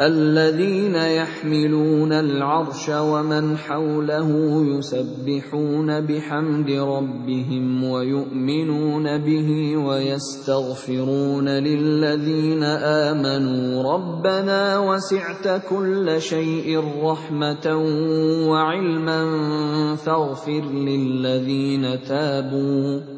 الذين يحملون العرش ومن حوله يسبحون بحمد ربهم ويؤمنون به ويستغفرون للذين آمنوا. ربنا وسعت كل شيء رحمة وعلما فاغفر للذين تابوا.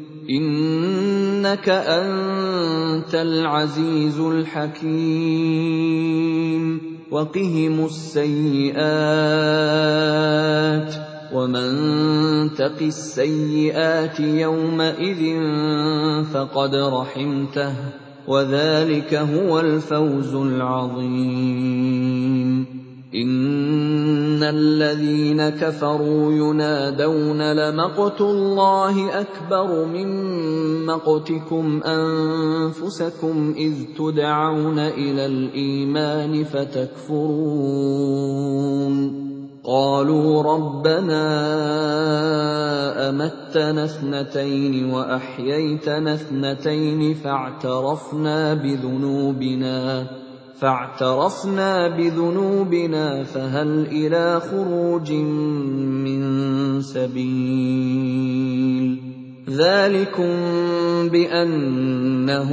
إِنَّكَ أَنتَ الْعَزِيزُ الْحَكِيمُ. وَقِهِمُ السَّيِّئَاتِ ۚ وَمَن تَقِ السَّيِّئَاتِ يَوْمَئِذٍ فَقَدْ رَحِمْتَهُ ۚ وَذَٰلِكَ هُوَ الْفَوْزُ الْعَظِيمُ. إِنَّ الَّذِينَ كَفَرُوا يُنَادَوْنَ لَمَقْتُ اللَّهِ أَكْبَرُ مِن مَّقْتِكُمْ أَنفُسَكُمْ إِذْ تُدْعَوْنَ إِلَى الْإِيمَانِ فَتَكْفُرُونَ قَالُوا رَبَّنَا أَمَتَّنَا اثْنَتَيْنِ وَأَحْيَيْتَنَا اثْنَتَيْنِ فَاعْتَرَفْنَا بِذُنُوبِنَا فاعترفنا بذنوبنا فهل إلى خروج من سبيل ذلكم بأنه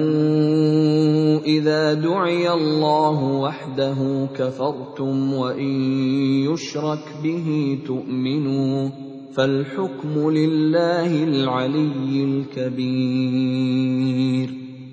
إذا دعي الله وحده كفرتم وإن يشرك به تؤمنوا فالحكم لله العلي الكبير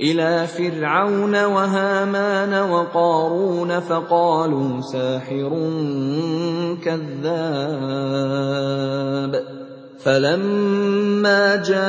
إِلَىٰ فِرْعَوْنَ وَهَامَانَ وَقَارُونَ فَقَالُوا سَاحِرٌ كَذَّابٌ فَلَمَّا جَاءَهُم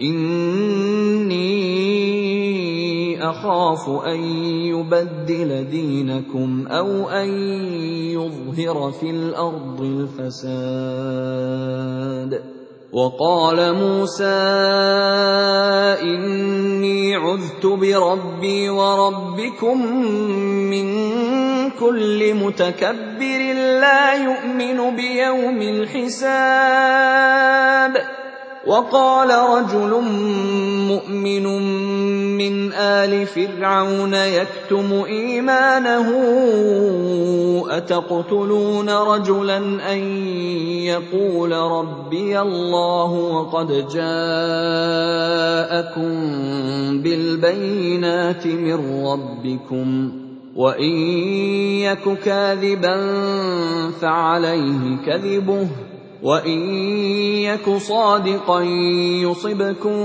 إِنِّي أَخَافُ أَن يُبَدِّلَ دِينَكُمْ أَوْ أَن يُظْهِرَ فِي الْأَرْضِ الْفَسَادَ وَقَالَ مُوسَىٰ إِنِّي عُذْتُ بِرَبِّي وَرَبِّكُم مِّن كُلِّ مُتَكَبِّرٍ لَّا يُؤْمِنُ بِيَوْمِ الْحِسَابِ وَقَالَ رَجُلٌ مُّؤْمِنٌ مِّنْ آلِ فِرْعَوْنَ يَكْتُمُ إِيمَانَهُ أَتَقْتُلُونَ رَجُلًا أَن يَقُولَ رَبِّيَ اللَّهُ وَقَدْ جَاءَكُم بِالْبَيِّنَاتِ مِن رَّبِّكُمْ ۖ وَإِن يَكُ كَاذِبًا فَعَلَيْهِ كَذِبُهُ ۖ. وَإِن يَكُ صَادِقًا يُصِبْكُم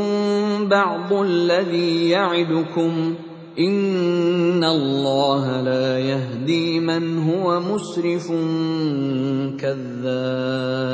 بَعْضُ الَّذِي يَعِدُكُمْ ۖ إِنَّ اللَّهَ لَا يَهْدِي مَنْ هُوَ مُسْرِفٌ كَذَّابٌ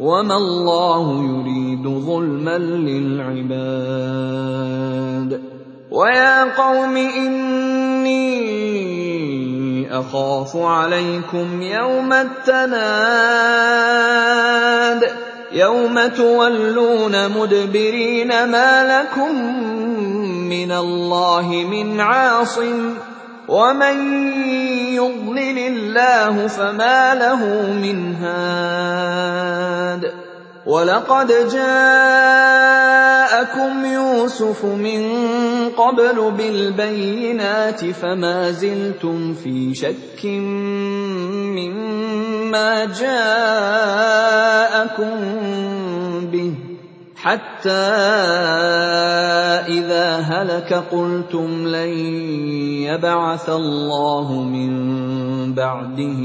وَمَا اللَّهُ يُرِيدُ ظُلْمًا لِّلْعِبَادِ وَيَا قَوْمِ إِنِّي أَخَافُ عَلَيْكُمْ يَوْمَ التَّنَادِ يَوْمَ تُوَلُّونَ مُدْبِرِينَ مَا لَكُم من الله من عاصم ومن يضلل الله فما له من هاد ولقد جاءكم يوسف من قبل بالبينات فما زلتم في شك مما جاءكم به حتى إذا هلك قلتم لن يبعث الله من بعده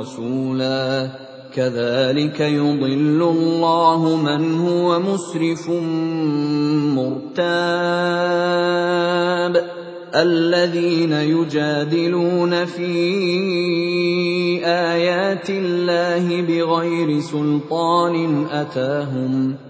رسولا كذلك يضل الله من هو مسرف مرتاب الذين يجادلون في آيات الله بغير سلطان أتاهم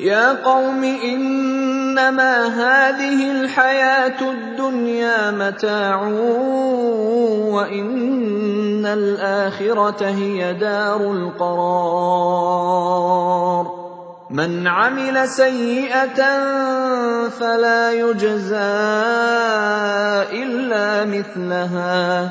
يا قوم إنما هذه الحياة الدنيا متاع وإن الآخرة هي دار القرار. من عمل سيئة فلا يجزى إلا مثلها.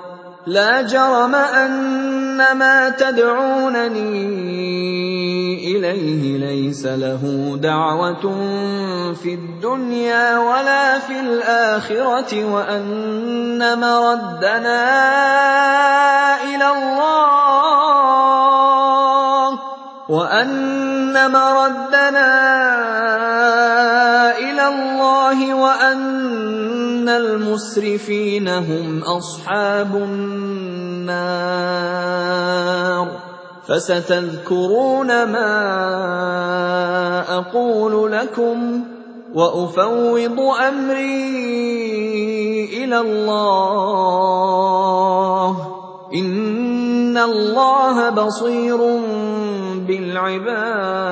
لا جرم ان ما تدعونني إليه ليس له دعوة في الدنيا ولا في الآخرة وأن مردنا إلى الله وأن مردنا إلى الله وأن المسرفين هم أصحاب النار. فستذكرون ما أقول لكم وأفوض أمري إلى الله. إن الله بصير بالعباد.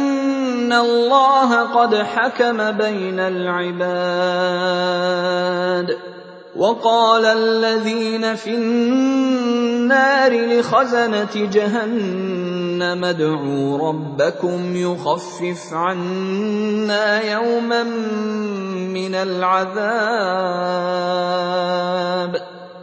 إِنَّ اللَّهَ قَدْ حَكَمَ بَيْنَ الْعِبَادِ وَقَالَ الَّذِينَ فِي النَّارِ لِخَزَنَةِ جَهَنَّمَ ادْعُوا رَبَّكُمْ يُخَفِّفْ عَنَّا يَوْمًا مِّنَ الْعَذَابِ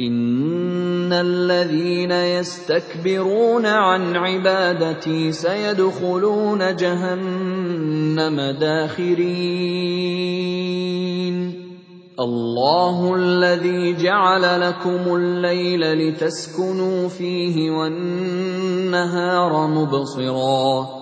إِنَّ الَّذِينَ يَسْتَكْبِرُونَ عَنْ عِبَادَتِي سَيَدْخُلُونَ جَهَنَّمَ دَاخِرِينَ اللَّهُ الَّذِي جَعَلَ لَكُمُ اللَّيْلَ لِتَسْكُنُوا فِيهِ وَالنَّهَارَ مُبْصِرًا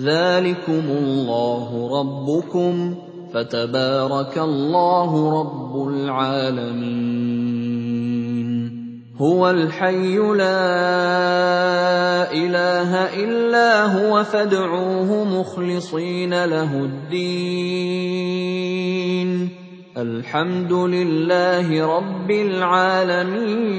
ذلكم الله ربكم فتبارك الله رب العالمين هو الحي لا اله الا هو فادعوه مخلصين له الدين الحمد لله رب العالمين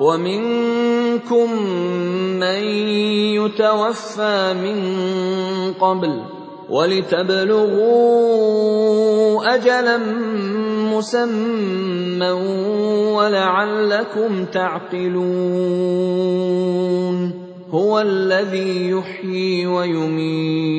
ومنكم من يتوفى من قبل ولتبلغوا أجلا مسمى ولعلكم تعقلون هو الذي يحيي ويميت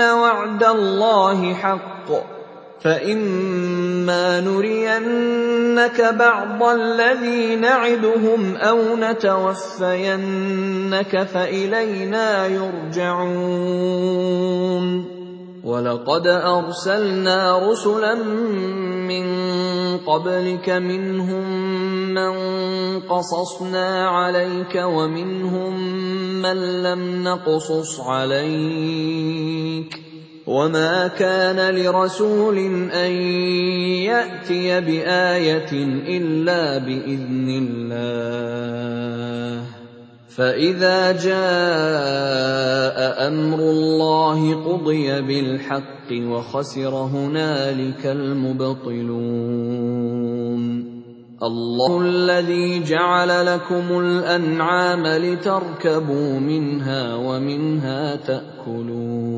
ان وعد الله حق. فاما نرينك بعض الذي نعدهم أو نتوفينك فالينا يرجعون. ولقد ارسلنا رسلا من قبلك منهم من قصصنا عليك ومنهم من لم نقصص عليك. وما كان لرسول أن يأتي بآية إلا بإذن الله. فإذا جاء أمر الله قضي بالحق وخسر هنالك المبطلون. الله الذي جعل لكم الأنعام لتركبوا منها ومنها تأكلون.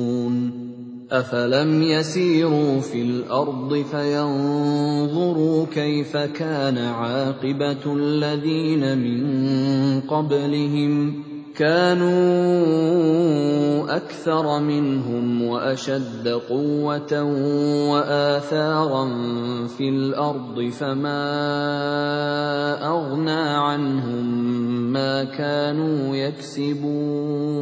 افلم يسيروا في الأرض فينظروا كيف كان عاقبه الذين من قبلهم كانوا أكثر منهم واشد قوه واثارا في الأرض فما اغنى عنهم ما كانوا يكسبون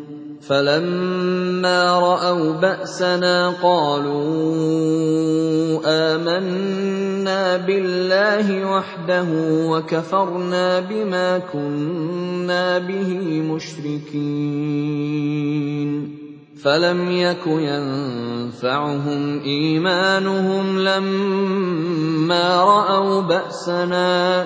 فلما رأوا بأسنا قالوا آمنا بالله وحده وكفرنا بما كنا به مشركين. فلم يك ينفعهم إيمانهم لما رأوا بأسنا.